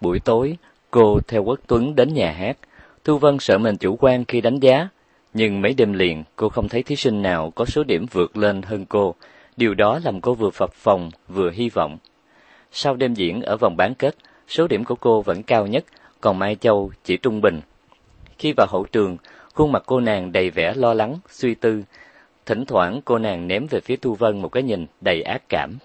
Buổi tối, cô theo Quốc Tuấn đến nhà hát. Thu Vân sợ mình chủ quan khi đánh giá, nhưng mấy đêm liền cô không thấy thí sinh nào có số điểm vượt lên hơn cô. Điều đó làm cô vừa phập phồng, vừa hy vọng. Sau đêm diễn ở vòng bán kết, số điểm của cô vẫn cao nhất, còn Mai Châu chỉ trung bình. Khi vào hậu trường, khuôn mặt cô nàng đầy vẻ lo lắng, suy tư. Thỉnh thoảng cô nàng ném về phía Thu Vân một cái nhìn đầy ác cảm.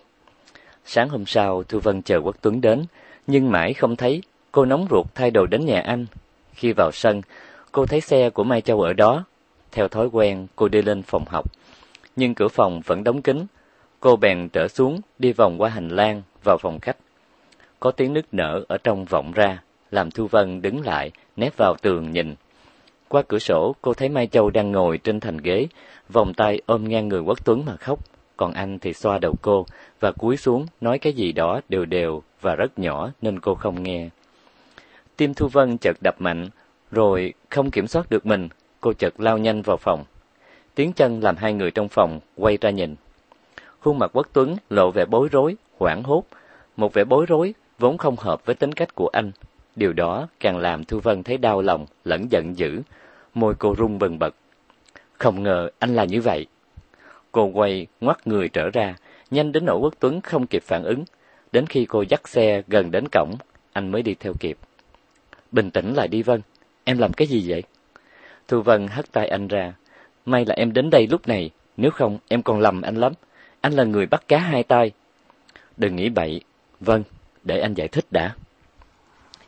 Sáng hôm sau, Thu Vân chờ Quốc Tuấn đến, nhưng mãi không thấy, cô nóng ruột thay đồ đến nhà anh. Khi vào sân, cô thấy xe của Mai Châu ở đó. Theo thói quen, cô đi lên phòng học, nhưng cửa phòng vẫn đóng kín. Cô bèn trở xuống, đi vòng qua hành lang, vào phòng khách. Có tiếng nức nở ở trong vọng ra, làm Thu Vân đứng lại, nép vào tường nhìn. Qua cửa sổ, cô thấy Mai Châu đang ngồi trên thành ghế, vòng tay ôm ngang người Quốc Tuấn mà khóc, còn anh thì xoa đầu cô và cúi xuống nói cái gì đó đều đều và rất nhỏ nên cô không nghe. Tim Thu Vân chợt đập mạnh, rồi không kiểm soát được mình, cô chợt lao nhanh vào phòng. Tiếng chân làm hai người trong phòng quay ra nhìn. Khuôn mặt Quốc Tuấn lộ vẻ bối rối, hoảng hốt, một vẻ bối rối vốn không hợp với tính cách của anh. Điều đó càng làm Thu Vân thấy đau lòng, lẫn giận dữ, môi cô run bần bật. Không ngờ anh là như vậy. Cô quay ngoắt người trở ra, nhanh đến nỗi Quốc Tuấn không kịp phản ứng. Đến khi cô dắt xe gần đến cổng, anh mới đi theo kịp. Bình tĩnh lại đi Vân, em làm cái gì vậy? Thu Vân hất tay anh ra. May là em đến đây lúc này, nếu không em còn lầm anh lắm. Anh là người bắt cá hai tay. Đừng nghĩ bậy. Vâng, để anh giải thích đã.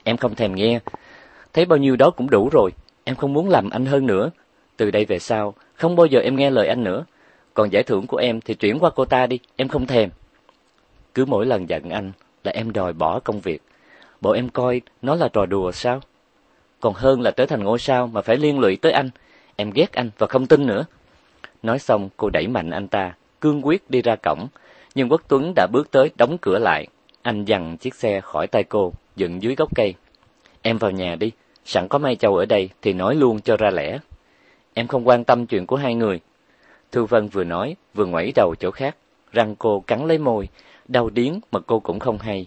Em không thèm nghe. Thấy bao nhiêu đó cũng đủ rồi. Em không muốn làm anh hơn nữa. Từ đây về sau, không bao giờ em nghe lời anh nữa. Còn giải thưởng của em thì chuyển qua cô ta đi, em không thèm. Cứ mỗi lần giận anh là em đòi bỏ công việc. Bộ em coi nó là trò đùa sao? Còn hơn là trở thành ngôi sao mà phải liên lụy tới anh. Em ghét anh và không tin nữa. Nói xong cô đẩy mạnh anh ta, cương quyết đi ra cổng. Nhưng Quốc Tuấn đã bước tới đóng cửa lại. Anh dằn chiếc xe khỏi tay cô, dựng dưới gốc cây. Em vào nhà đi, sẵn có Mai Châu ở đây thì nói luôn cho ra lẽ. Em không quan tâm chuyện của hai người. Thu Vân vừa nói, vừa ngoẩy đầu chỗ khác. Răng cô cắn lấy môi, đau điếng mà cô cũng không hay.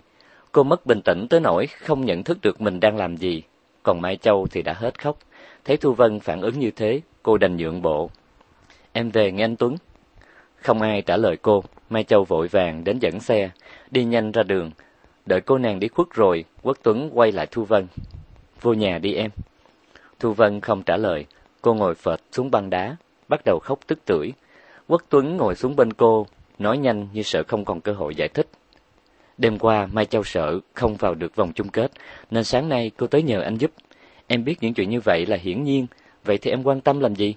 Cô mất bình tĩnh tới nỗi không nhận thức được mình đang làm gì. Còn Mai Châu thì đã hết khóc. Thấy Thu Vân phản ứng như thế, cô đành nhượng bộ. Em về nghe anh Tuấn. Không ai trả lời cô, Mai Châu vội vàng đến dẫn xe, đi nhanh ra đường. Đợi cô nàng đi khuất rồi, Quốc Tuấn quay lại Thu Vân. Vô nhà đi em. Thu Vân không trả lời, cô ngồi phệt xuống băng đá, bắt đầu khóc tức tưởi. Quốc Tuấn ngồi xuống bên cô, nói nhanh như sợ không còn cơ hội giải thích. Đêm qua Mai Châu sợ không vào được vòng chung kết, nên sáng nay cô tới nhờ anh giúp. Em biết những chuyện như vậy là hiển nhiên, vậy thì em quan tâm làm gì?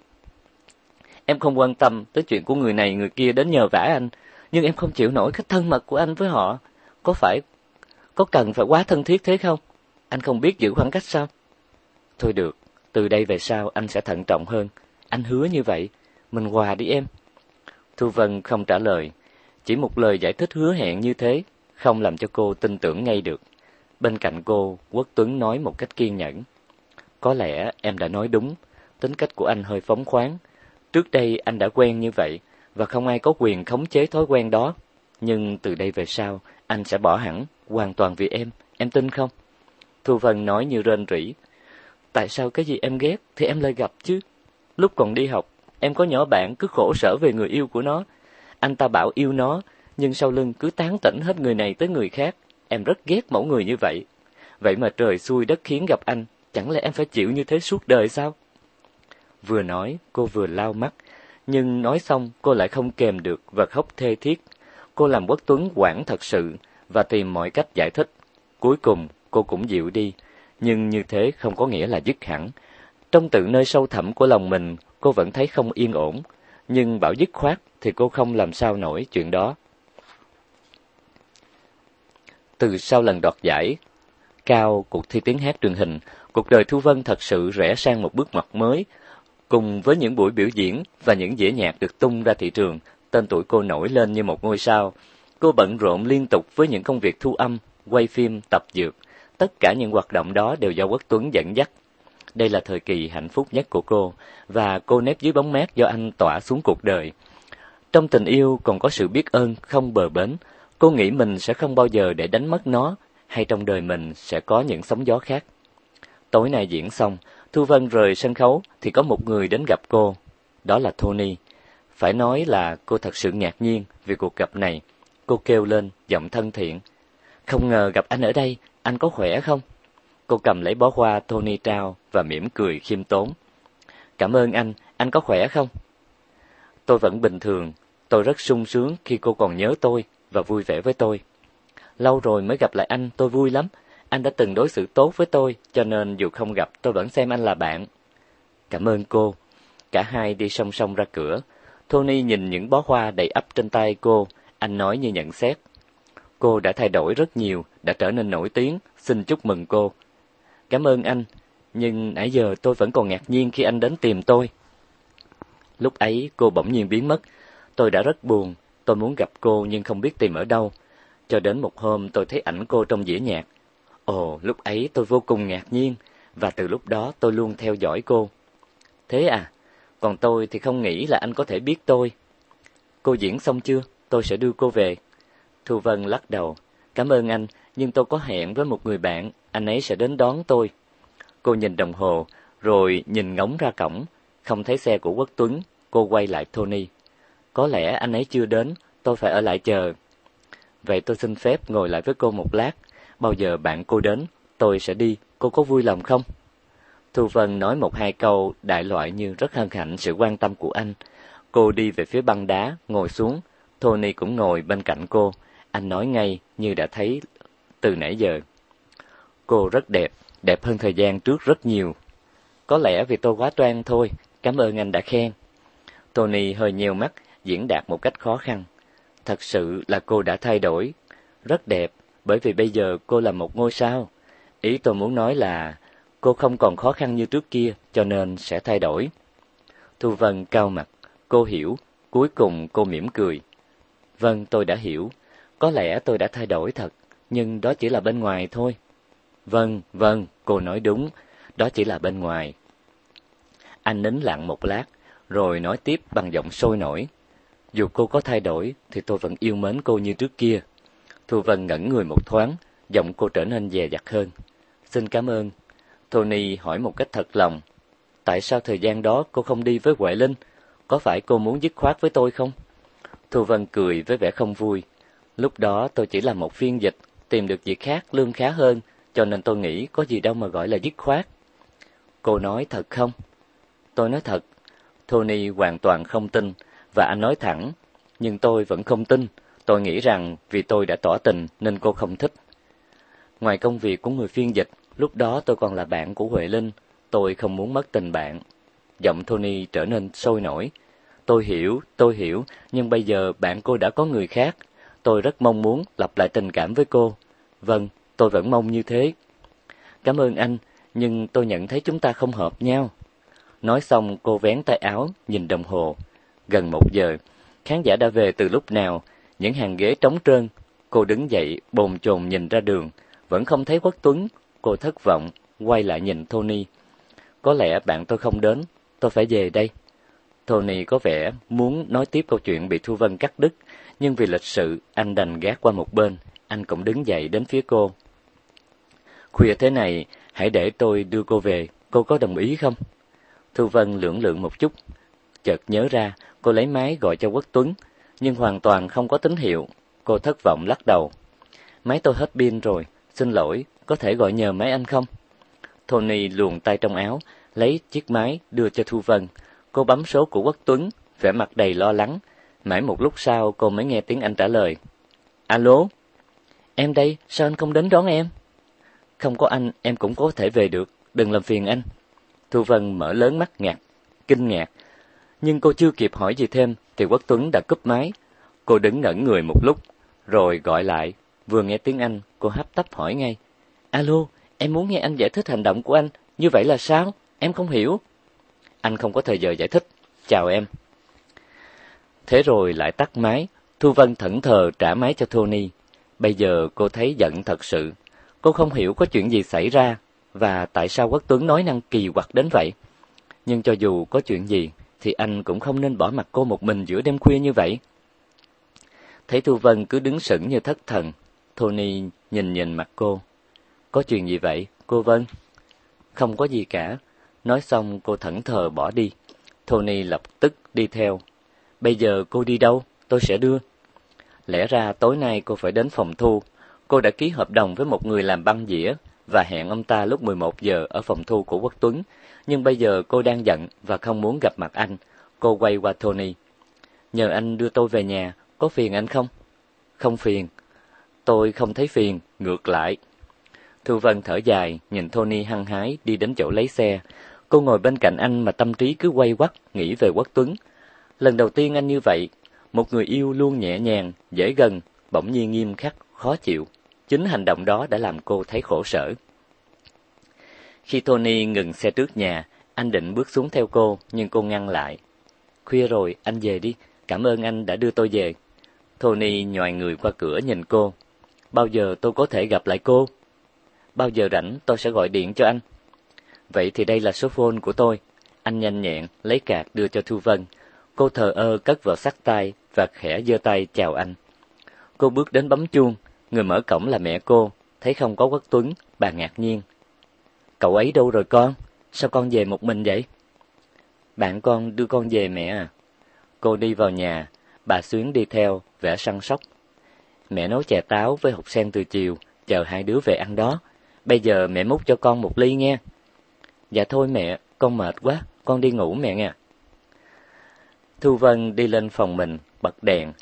Em không quan tâm tới chuyện của người này người kia đến nhờ vả anh, nhưng em không chịu nổi cái thân mật của anh với họ. Có phải, có cần phải quá thân thiết thế không? Anh không biết giữ khoảng cách sao? Thôi được, từ đây về sau anh sẽ thận trọng hơn. Anh hứa như vậy, mình hòa đi em. Thu Vân không trả lời, chỉ một lời giải thích hứa hẹn như thế, không làm cho cô tin tưởng ngay được. Bên cạnh cô, Quốc Tuấn nói một cách kiên nhẫn. Có lẽ em đã nói đúng, tính cách của anh hơi phóng khoáng. Trước đây anh đã quen như vậy, và không ai có quyền khống chế thói quen đó. Nhưng từ đây về sau, anh sẽ bỏ hẳn, hoàn toàn vì em, em tin không? Thu Vân nói như rên rỉ. Tại sao cái gì em ghét thì em lại gặp chứ? Lúc còn đi học, em có nhỏ bạn cứ khổ sở về người yêu của nó. Anh ta bảo yêu nó, nhưng sau lưng cứ tán tỉnh hết người này tới người khác. Em rất ghét mẫu người như vậy. Vậy mà trời xui đất khiến gặp anh, chẳng lẽ em phải chịu như thế suốt đời sao? Vừa nói, cô vừa lau mắt, nhưng nói xong cô lại không kềm được và khóc thê thiết. Cô làm Quốc Tuấn quản thật sự và tìm mọi cách giải thích. Cuối cùng cô cũng dịu đi, nhưng như thế không có nghĩa là dứt hẳn. Trong tự nơi sâu thẳm của lòng mình, cô vẫn thấy không yên ổn, nhưng bảo dứt khoát thì cô không làm sao nổi chuyện đó. Từ sau lần đoạt giải cao cuộc thi tiếng hát truyền hình, cuộc đời Thu Vân thật sự rẽ sang một bước ngoặt mới. Cùng với những buổi biểu diễn và những dĩa nhạc được tung ra thị trường, tên tuổi cô nổi lên như một ngôi sao. Cô bận rộn liên tục với những công việc thu âm, quay phim, tập dược. Tất cả những hoạt động đó đều do Quốc Tuấn dẫn dắt. Đây là thời kỳ hạnh phúc nhất của cô, và cô nép dưới bóng mát do anh tỏa xuống cuộc đời. Trong tình yêu còn có sự biết ơn không bờ bến, cô nghĩ mình sẽ không bao giờ để đánh mất nó, hay trong đời mình sẽ có những sóng gió khác. Tối nay diễn xong, Thu Vân rời sân khấu thì có một người đến gặp cô, đó là Tony. Phải nói là cô thật sự ngạc nhiên vì cuộc gặp này. Cô kêu lên, giọng thân thiện. Không ngờ gặp anh ở đây, anh có khỏe không? Cô cầm lấy bó hoa Tony trao và mỉm cười khiêm tốn. Cảm ơn anh, anh có khỏe không? Tôi vẫn bình thường, tôi rất sung sướng khi cô còn nhớ tôi và vui vẻ với tôi. Lâu rồi mới gặp lại anh, tôi vui lắm. Anh đã từng đối xử tốt với tôi, cho nên dù không gặp tôi vẫn xem anh là bạn. Cảm ơn cô. Cả hai đi song song ra cửa. Tony nhìn những bó hoa đầy ắp trên tay cô, anh nói như nhận xét. Cô đã thay đổi rất nhiều, đã trở nên nổi tiếng, xin chúc mừng cô. Cảm ơn anh, nhưng nãy giờ tôi vẫn còn ngạc nhiên khi anh đến tìm tôi. Lúc ấy cô bỗng nhiên biến mất, tôi đã rất buồn, tôi muốn gặp cô nhưng không biết tìm ở đâu. Cho đến một hôm tôi thấy ảnh cô trong dĩa nhạc. Ồ, lúc ấy tôi vô cùng ngạc nhiên, và từ lúc đó tôi luôn theo dõi cô. Thế à, còn tôi thì không nghĩ là anh có thể biết tôi. Cô diễn xong chưa? Tôi sẽ đưa cô về. Thu Vân lắc đầu. Cảm ơn anh, nhưng tôi có hẹn với một người bạn, anh ấy sẽ đến đón tôi. Cô nhìn đồng hồ, rồi nhìn ngóng ra cổng, không thấy xe của Quốc Tuấn, cô quay lại Tony. Có lẽ anh ấy chưa đến, tôi phải ở lại chờ. Vậy tôi xin phép ngồi lại với cô một lát, bao giờ bạn cô đến, tôi sẽ đi, cô có vui lòng không? Thu Vân nói một hai câu đại loại như rất hân hạnh sự quan tâm của anh. Cô đi về phía băng đá, ngồi xuống, Tony cũng ngồi bên cạnh cô. Anh nói ngay như đã thấy từ nãy giờ. Cô rất đẹp, đẹp hơn thời gian trước rất nhiều. Có lẽ vì tôi quá toan thôi, cảm ơn anh đã khen. Tony hơi nheo mắt, diễn đạt một cách khó khăn. Thật sự là cô đã thay đổi, rất đẹp, bởi vì bây giờ cô là một ngôi sao. Ý tôi muốn nói là cô không còn khó khăn như trước kia, cho nên sẽ thay đổi. Thu Vân cao mặt, cô hiểu, cuối cùng cô mỉm cười. Vâng, tôi đã hiểu, có lẽ tôi đã thay đổi thật, nhưng đó chỉ là bên ngoài thôi. Vâng, vâng, cô nói đúng, đó chỉ là bên ngoài. Anh nín lặng một lát, rồi nói tiếp bằng giọng sôi nổi. Dù cô có thay đổi, thì tôi vẫn yêu mến cô như trước kia. Thu Vân ngẩn người một thoáng, giọng cô trở nên dè dặt hơn. Xin cảm ơn. Tony hỏi một cách thật lòng. Tại sao thời gian đó cô không đi với Huệ Linh? Có phải cô muốn dứt khoát với tôi không? Thu Vân cười với vẻ không vui. Lúc đó tôi chỉ là một phiên dịch, tìm được việc khác lương khá hơn, cho nên tôi nghĩ có gì đâu mà gọi là dứt khoát. Cô nói thật không? Tôi nói thật. Tony hoàn toàn không tin, và anh nói thẳng, nhưng tôi vẫn không tin. Tôi nghĩ rằng vì tôi đã tỏ tình nên cô không thích. Ngoài công việc của người phiên dịch, lúc đó tôi còn là bạn của Huệ Linh, tôi không muốn mất tình bạn. Giọng Tony trở nên sôi nổi. Tôi hiểu, tôi hiểu, nhưng bây giờ bạn cô đã có người khác. Tôi rất mong muốn lập lại tình cảm với cô. Vâng, tôi vẫn mong như thế. Cảm ơn anh, nhưng tôi nhận thấy chúng ta không hợp nhau. Nói xong cô vén tay áo, nhìn đồng hồ. Gần một giờ, khán giả đã về từ lúc nào, những hàng ghế trống trơn. Cô đứng dậy, bồn chồn nhìn ra đường, vẫn không thấy Quốc Tuấn. Cô thất vọng, quay lại nhìn Tony. Có lẽ bạn tôi không đến, tôi phải về đây. Tony có vẻ muốn nói tiếp câu chuyện bị Thu Vân cắt đứt, nhưng vì lịch sự, anh đành gác qua một bên, anh cũng đứng dậy đến phía cô. Khuya thế này, hãy để tôi đưa cô về, cô có đồng ý không? Thu Vân lưỡng lự một chút, chợt nhớ ra, cô lấy máy gọi cho Quốc Tuấn, nhưng hoàn toàn không có tín hiệu. Cô thất vọng lắc đầu. Máy tôi hết pin rồi, xin lỗi, có thể gọi nhờ máy anh không? Tony luồn tay trong áo, lấy chiếc máy đưa cho Thu Vân. Cô bấm số của Quốc Tuấn, vẻ mặt đầy lo lắng. Mãi một lúc sau cô mới nghe tiếng anh trả lời. Alo? Em đây, sao anh không đến đón em? Không có anh, em cũng có thể về được, đừng làm phiền anh. Thu Vân mở lớn mắt ngạc, kinh ngạc. Nhưng cô chưa kịp hỏi gì thêm, thì Quốc Tuấn đã cúp máy. Cô đứng ngẩn người một lúc, rồi gọi lại. Vừa nghe tiếng Anh, cô hấp tấp hỏi ngay. Alo, em muốn nghe anh giải thích hành động của anh. Như vậy là sao? Em không hiểu. Anh không có thời giờ giải thích. Chào em. Thế rồi lại tắt máy. Thu Vân thẫn thờ trả máy cho Tony. Bây giờ cô thấy giận thật sự. Cô không hiểu có chuyện gì xảy ra và tại sao Quốc Tuấn nói năng kỳ quặc đến vậy. Nhưng cho dù có chuyện gì thì anh cũng không nên bỏ mặt cô một mình giữa đêm khuya như vậy. Thấy Thu Vân cứ đứng sững như thất thần, Tony nhìn nhìn mặt cô. Có chuyện gì vậy, cô Vân? Không có gì cả. Nói xong cô thẫn thờ bỏ đi. Tony lập tức đi theo. Bây giờ cô đi đâu? Tôi sẽ đưa. Lẽ ra tối nay cô phải đến phòng thu. Cô đã ký hợp đồng với một người làm băng dĩa và hẹn ông ta lúc 11 giờ ở phòng thu của Quốc Tuấn. Nhưng bây giờ cô đang giận và không muốn gặp mặt anh. Cô quay qua Tony. Nhờ anh đưa tôi về nhà, có phiền anh không? Không phiền. Tôi không thấy phiền, ngược lại. Thu Vân thở dài, nhìn Tony hăng hái đi đến chỗ lấy xe. Cô ngồi bên cạnh anh mà tâm trí cứ quay quắt, nghĩ về Quốc Tuấn. Lần đầu tiên anh như vậy, một người yêu luôn nhẹ nhàng, dễ gần, bỗng nhiên nghiêm khắc, khó chịu. Chính hành động đó đã làm cô thấy khổ sở. Khi Tony ngừng xe trước nhà, anh định bước xuống theo cô, nhưng cô ngăn lại. Khuya rồi, anh về đi, cảm ơn anh đã đưa tôi về. Tony nhòi người qua cửa nhìn cô. Bao giờ tôi có thể gặp lại cô? Bao giờ rảnh tôi sẽ gọi điện cho anh. Vậy thì đây là số phone của tôi. Anh nhanh nhẹn lấy cạc đưa cho Thu Vân. Cô thờ ơ cất vào sắc tay và khẽ giơ tay chào anh. Cô bước đến bấm chuông, người mở cổng là mẹ cô, thấy không có Quốc Tuấn, bà ngạc nhiên. Cậu ấy đâu rồi con? Sao con về một mình vậy? Bạn con đưa con về mẹ à? Cô đi vào nhà, bà Xuyến đi theo, vẻ săn sóc. Mẹ nấu chè táo với hột sen từ chiều, chờ hai đứa về ăn đó. Bây giờ mẹ múc cho con một ly nghe. Dạ thôi mẹ, con mệt quá, con đi ngủ mẹ nha. Thu Vân đi lên phòng mình, bật đèn.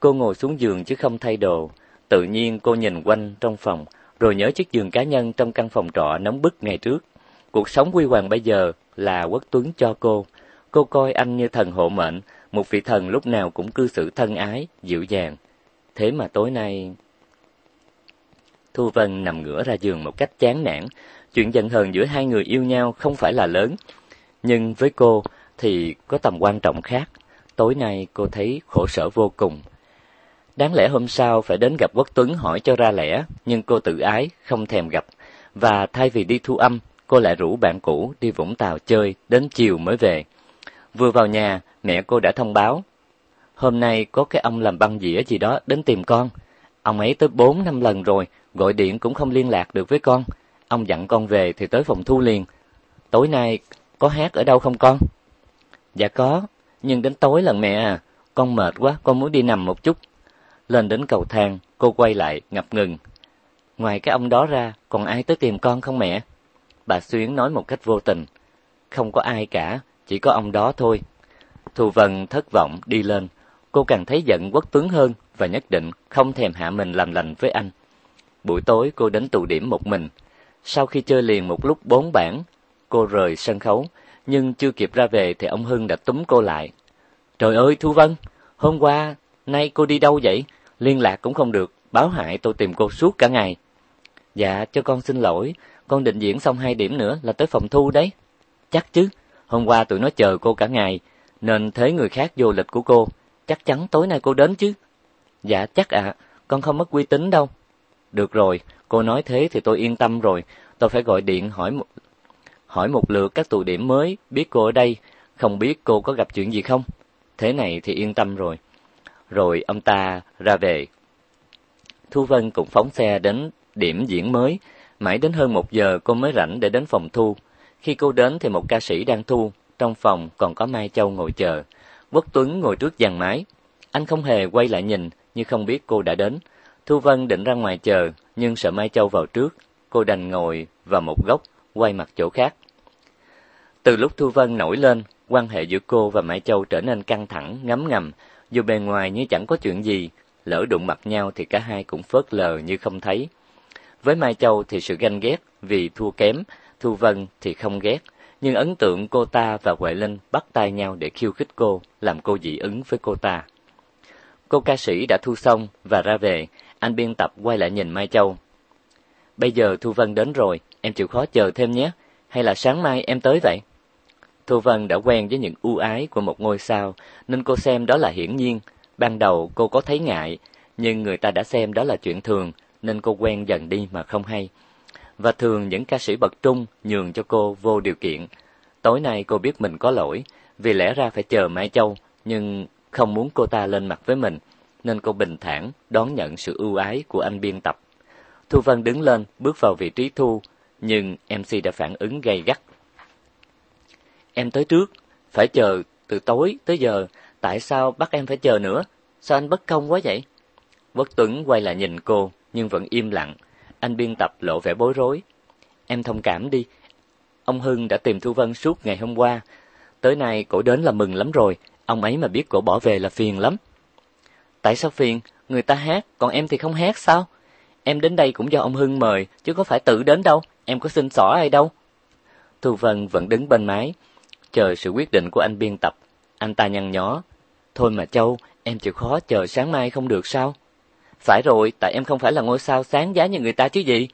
Cô ngồi xuống giường chứ không thay đồ. Tự nhiên cô nhìn quanh trong phòng, rồi nhớ chiếc giường cá nhân trong căn phòng trọ nóng bức ngày trước. Cuộc sống quy hoàng bây giờ là Quốc Tuấn cho cô. Cô coi anh như thần hộ mệnh, một vị thần lúc nào cũng cư xử thân ái, dịu dàng. Thế mà tối nay... Thu Vân nằm ngửa ra giường một cách chán nản. Chuyện giận hờn giữa hai người yêu nhau không phải là lớn. Nhưng với cô thì có tầm quan trọng khác. Tối nay cô thấy khổ sở vô cùng. Đáng lẽ hôm sau phải đến gặp Quốc Tuấn hỏi cho ra lẽ, nhưng cô tự ái, không thèm gặp. Và thay vì đi thu âm, cô lại rủ bạn cũ đi Vũng Tàu chơi, đến chiều mới về. Vừa vào nhà, mẹ cô đã thông báo. Hôm nay có cái ông làm băng dĩa gì đó đến tìm con. Ông ấy tới bốn năm lần rồi, gọi điện cũng không liên lạc được với con. Ông dặn con về thì tới phòng thu liền. Tối nay có hát ở đâu không con? Dạ có, nhưng đến tối lần mẹ à, con mệt quá, con muốn đi nằm một chút. Lên đến cầu thang, cô quay lại, ngập ngừng. Ngoài cái ông đó ra, còn ai tới tìm con không mẹ? Bà Xuyến nói một cách vô tình. Không có ai cả, chỉ có ông đó thôi. Thu Vân thất vọng đi lên, cô càng thấy giận Quốc Tuấn hơn và nhất định không thèm hạ mình làm lành với anh. Buổi tối cô đến tụ điểm một mình. Sau khi chơi liền một lúc bốn bản, cô rời sân khấu, nhưng chưa kịp ra về thì ông Hưng đã túm cô lại. Trời ơi Thu Vân, hôm qua, nay cô đi đâu vậy? Liên lạc cũng không được, báo hại tôi tìm cô suốt cả ngày. Dạ, cho con xin lỗi, con định diễn xong hai điểm nữa là tới phòng thu đấy. Chắc chứ, hôm qua tụi nó chờ cô cả ngày, nên thế người khác vô lịch của cô, chắc chắn tối nay cô đến chứ. Dạ chắc ạ, con không mất uy tín đâu. Được rồi, cô nói thế thì tôi yên tâm rồi, tôi phải gọi điện hỏi một, hỏi một lượt các tụ điểm mới, biết cô ở đây, không biết cô có gặp chuyện gì không. Thế này thì yên tâm rồi. Rồi ông ta ra về. Thu Vân cũng phóng xe đến điểm diễn mới, mãi đến hơn một giờ cô mới rảnh để đến phòng thu. Khi cô đến thì một ca sĩ đang thu, trong phòng còn có Mai Châu ngồi chờ. Quốc Tuấn ngồi trước dàn máy. Anh không hề quay lại nhìn, như không biết cô đã đến. Thu Vân định ra ngoài chờ, nhưng sợ Mai Châu vào trước. Cô đành ngồi vào một góc, quay mặt chỗ khác. Từ lúc Thu Vân nổi lên, quan hệ giữa cô và Mai Châu trở nên căng thẳng, ngấm ngầm. Dù bề ngoài như chẳng có chuyện gì, lỡ đụng mặt nhau thì cả hai cũng phớt lờ như không thấy. Với Mai Châu thì sự ganh ghét vì thua kém, Thu Vân thì không ghét nhưng ấn tượng cô ta và Huệ Linh bắt tay nhau để khiêu khích cô, làm cô dị ứng với cô ta. Cô ca sĩ đã thu xong và ra về, anh biên tập quay lại nhìn Mai Châu. Bây giờ Thu Vân đến rồi, em chịu khó chờ thêm nhé, hay là sáng mai em tới vậy? Thu Vân đã quen với những ưu ái của một ngôi sao, nên cô xem đó là hiển nhiên. Ban đầu cô có thấy ngại, nhưng người ta đã xem đó là chuyện thường, nên cô quen dần đi mà không hay và thường những ca sĩ bậc trung nhường cho cô vô điều kiện. Tối nay cô biết mình có lỗi, vì lẽ ra phải chờ Mai Châu, nhưng không muốn cô ta lên mặt với mình, nên cô bình thản đón nhận sự ưu ái của anh biên tập. Thu Vân đứng lên, bước vào vị trí thu, nhưng MC đã phản ứng gay gắt. Em tới trước, phải chờ từ tối tới giờ, tại sao bắt em phải chờ nữa? Sao anh bất công quá vậy? Quốc Tuấn quay lại nhìn cô, nhưng vẫn im lặng. Anh biên tập lộ vẻ bối rối. Em thông cảm đi. Ông Hưng đã tìm Thu Vân suốt ngày hôm qua. Tới nay cổ đến là mừng lắm rồi. Ông ấy mà biết cổ bỏ về là phiền lắm. Tại sao phiền? Người ta hát, còn em thì không hát sao? Em đến đây cũng do ông Hưng mời, chứ có phải tự đến đâu. Em có xin xỏ ai đâu. Thu Vân vẫn đứng bên máy, chờ sự quyết định của anh biên tập. Anh ta nhăn nhó. Thôi mà Châu, em chịu khó chờ sáng mai không được sao? Phải rồi, tại em không phải là ngôi sao sáng giá như người ta chứ gì.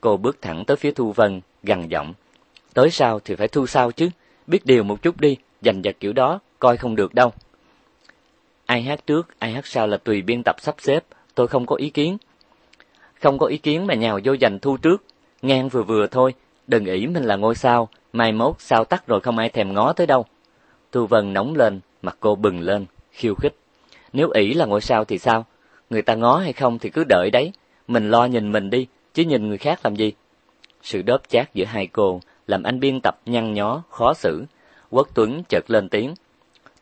Cô bước thẳng tới phía Thu Vân, gằn giọng. Tới sao thì phải thu sao chứ, biết điều một chút đi, dành giật kiểu đó, coi không được đâu. Ai hát trước, ai hát sau là tùy biên tập sắp xếp, tôi không có ý kiến. Không có ý kiến mà nhào vô giành thu trước, ngang vừa vừa thôi, đừng nghĩ mình là ngôi sao, mai mốt sao tắt rồi không ai thèm ngó tới đâu. Thu Vân nóng lên, mặt cô bừng lên, khiêu khích. Nếu ỷ là ngôi sao thì sao? Người ta ngó hay không thì cứ đợi đấy, mình lo nhìn mình đi, chứ nhìn người khác làm gì? Sự đớp chát giữa hai cô làm anh biên tập nhăn nhó, khó xử. Quốc Tuấn chợt lên tiếng.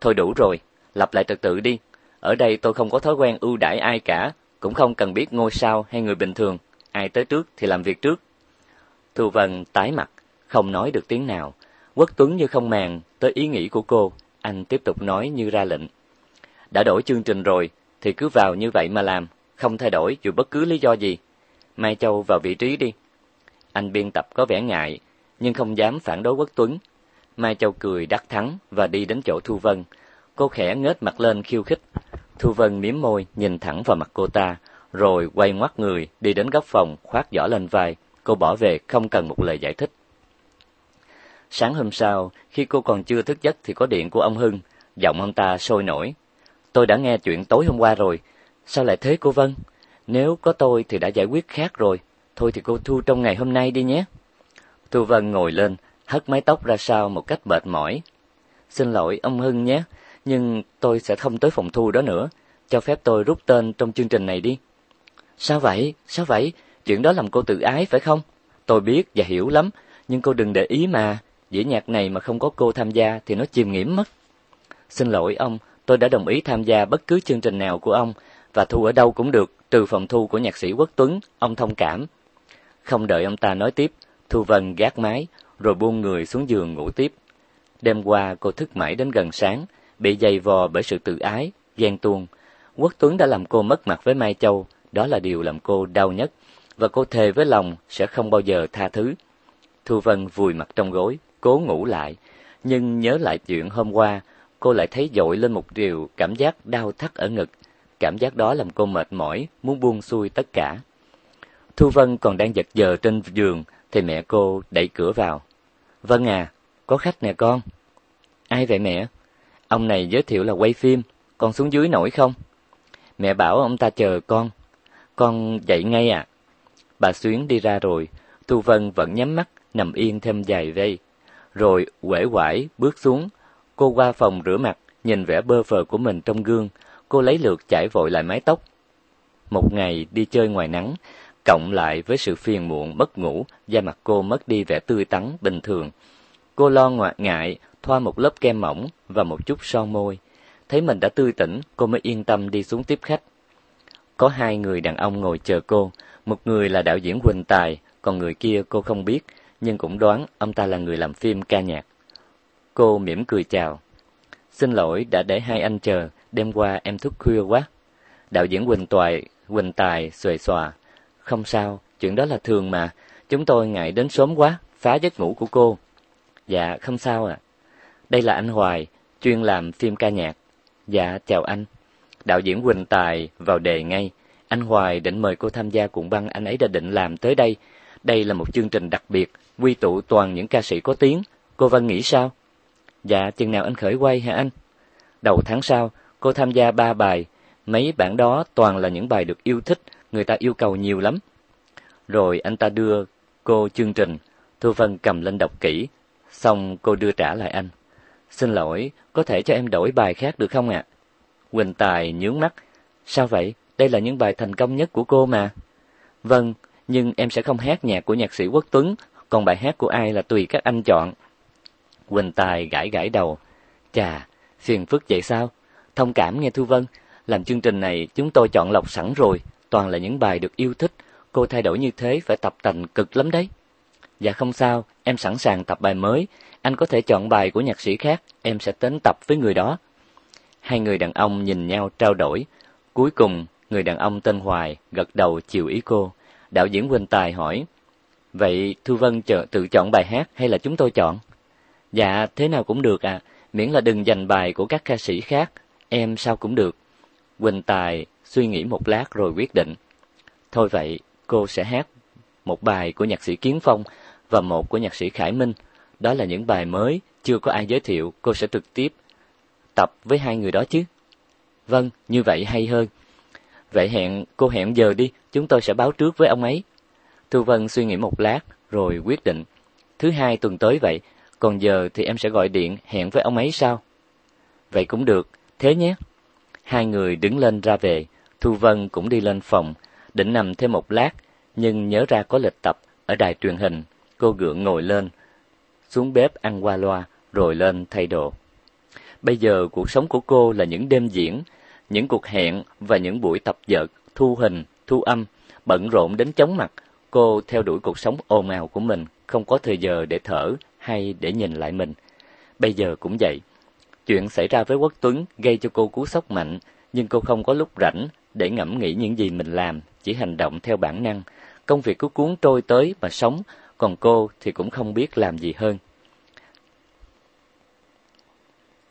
Thôi đủ rồi, lặp lại trật tự đi. Ở đây tôi không có thói quen ưu đãi ai cả, cũng không cần biết ngôi sao hay người bình thường. Ai tới trước thì làm việc trước. Thu Vân tái mặt, không nói được tiếng nào. Quốc Tuấn như không màng tới ý nghĩ của cô, anh tiếp tục nói như ra lệnh. Đã đổi chương trình rồi, thì cứ vào như vậy mà làm, không thay đổi dù bất cứ lý do gì. Mai Châu vào vị trí đi. Anh biên tập có vẻ ngại, nhưng không dám phản đối Quốc Tuấn. Mai Châu cười đắc thắng và đi đến chỗ Thu Vân. Cô khẽ ngết mặt lên khiêu khích. Thu Vân miếm môi, nhìn thẳng vào mặt cô ta, rồi quay ngoắt người, đi đến góc phòng, khoác giỏ lên vai. Cô bỏ về không cần một lời giải thích. Sáng hôm sau, khi cô còn chưa thức giấc thì có điện của ông Hưng, giọng ông ta sôi nổi. Tôi đã nghe chuyện tối hôm qua rồi, sao lại thế cô Vân? Nếu có tôi thì đã giải quyết khác rồi, thôi thì cô thu trong ngày hôm nay đi nhé. Thu Vân ngồi lên, hất mái tóc ra sau một cách mệt mỏi. Xin lỗi ông Hưng nhé, nhưng tôi sẽ không tới phòng thu đó nữa, cho phép tôi rút tên trong chương trình này đi. Sao vậy? Sao vậy? Chuyện đó làm cô tự ái phải không? Tôi biết và hiểu lắm, nhưng cô đừng để ý mà, dĩa nhạc này mà không có cô tham gia thì nó chìm nghiễm mất. Xin lỗi ông, tôi đã đồng ý tham gia bất cứ chương trình nào của ông và thu ở đâu cũng được, trừ phòng thu của nhạc sĩ Quốc Tuấn, ông thông cảm. Không đợi ông ta nói tiếp, Thu Vân gác máy, rồi buông người xuống giường ngủ tiếp. Đêm qua cô thức mãi đến gần sáng, bị dày vò bởi sự tự ái, ghen tuông. Quốc Tuấn đã làm cô mất mặt với Mai Châu, đó là điều làm cô đau nhất, và cô thề với lòng sẽ không bao giờ tha thứ. Thu Vân vùi mặt trong gối, cố ngủ lại, nhưng nhớ lại chuyện hôm qua, cô lại thấy dội lên một điều cảm giác đau thắt ở ngực. Cảm giác đó làm cô mệt mỏi, muốn buông xuôi tất cả. Thu Vân còn đang giật giờ trên giường thì mẹ cô đẩy cửa vào. "Vân à, có khách nè con." "Ai vậy mẹ?" "Ông này giới thiệu là quay phim, con xuống dưới nổi không?" Mẹ bảo ông ta chờ con. Con dậy ngay à? Bà Xuyến đi ra rồi, Thu Vân vẫn nhắm mắt, nằm yên thêm vài giây. Rồi uể oải bước xuống, cô qua phòng rửa mặt, nhìn vẻ bơ phờ của mình trong gương, cô lấy lượt chải vội lại mái tóc. Một ngày đi chơi ngoài nắng, cộng lại với sự phiền muộn mất ngủ, da mặt cô mất đi vẻ tươi tắn bình thường. Cô lo ngoại ngại, thoa một lớp kem mỏng và một chút son môi. Thấy mình đã tươi tỉnh, cô mới yên tâm đi xuống tiếp khách. Có hai người đàn ông ngồi chờ cô, một người là đạo diễn Quỳnh Tài, còn người kia cô không biết, nhưng cũng đoán ông ta là người làm phim ca nhạc. Cô mỉm cười chào. Xin lỗi đã để hai anh chờ, đêm qua em thức khuya quá. Đạo diễn Quỳnh Toài, Quỳnh Tài xuề xòa. Không sao, chuyện đó là thường mà, chúng tôi ngại đến sớm quá, phá giấc ngủ của cô. Dạ, không sao ạ. Đây là anh Hoài, chuyên làm phim ca nhạc. Dạ, chào anh. Đạo diễn Quỳnh Tài vào đề ngay. Anh Hoài định mời cô tham gia cuộn băng anh ấy đã định làm tới đây. Đây là một chương trình đặc biệt, quy tụ toàn những ca sĩ có tiếng. Cô Vân nghĩ sao? Dạ, chừng nào anh khởi quay hả anh? Đầu tháng sau, cô tham gia ba bài. Mấy bản đó toàn là những bài được yêu thích, người ta yêu cầu nhiều lắm. Rồi anh ta đưa cô chương trình, Thu Vân cầm lên đọc kỹ, xong cô đưa trả lại anh. Xin lỗi, có thể cho em đổi bài khác được không ạ? Quỳnh Tài nhướng mắt. Sao vậy? Đây là những bài thành công nhất của cô mà. Vâng, nhưng em sẽ không hát nhạc của nhạc sĩ Quốc Tuấn, còn bài hát của ai là tùy các anh chọn. Quỳnh Tài gãi gãi đầu. Chà, phiền phức vậy sao? Thông cảm nghe Thu Vân, làm chương trình này chúng tôi chọn lọc sẵn rồi, toàn là những bài được yêu thích, cô thay đổi như thế phải tập tành cực lắm đấy. Dạ không sao, em sẵn sàng tập bài mới, anh có thể chọn bài của nhạc sĩ khác, em sẽ đến tập với người đó. Hai người đàn ông nhìn nhau trao đổi, cuối cùng người đàn ông tên Hoài gật đầu chiều ý cô. Đạo diễn Quỳnh Tài hỏi, vậy Thu Vân chờ tự chọn bài hát hay là chúng tôi chọn? Dạ, thế nào cũng được à, miễn là đừng dành bài của các ca sĩ khác, em sao cũng được. Quỳnh Tài suy nghĩ một lát rồi quyết định. Thôi vậy, cô sẽ hát một bài của nhạc sĩ Kiến Phong và một của nhạc sĩ Khải Minh. Đó là những bài mới, chưa có ai giới thiệu, cô sẽ trực tiếp tập với hai người đó chứ. Vâng, như vậy hay hơn. Vậy hẹn, cô hẹn giờ đi, chúng tôi sẽ báo trước với ông ấy. Thu Vân suy nghĩ một lát, rồi quyết định. Thứ hai tuần tới vậy, còn giờ thì em sẽ gọi điện hẹn với ông ấy sao? Vậy cũng được, thế nhé. Hai người đứng lên ra về, Thu Vân cũng đi lên phòng, định nằm thêm một lát, nhưng nhớ ra có lịch tập ở đài truyền hình, cô gượng ngồi lên, xuống bếp ăn qua loa, rồi lên thay đồ. Bây giờ cuộc sống của cô là những đêm diễn, những cuộc hẹn và những buổi tập dượt, thu hình, thu âm, bận rộn đến chóng mặt. Cô theo đuổi cuộc sống ồn ào của mình, không có thời giờ để thở hay để nhìn lại mình. Bây giờ cũng vậy. Chuyện xảy ra với Quốc Tuấn gây cho cô cú sốc mạnh, nhưng cô không có lúc rảnh để ngẫm nghĩ những gì mình làm, chỉ hành động theo bản năng. Công việc cứ cuốn trôi tới mà sống, còn cô thì cũng không biết làm gì hơn.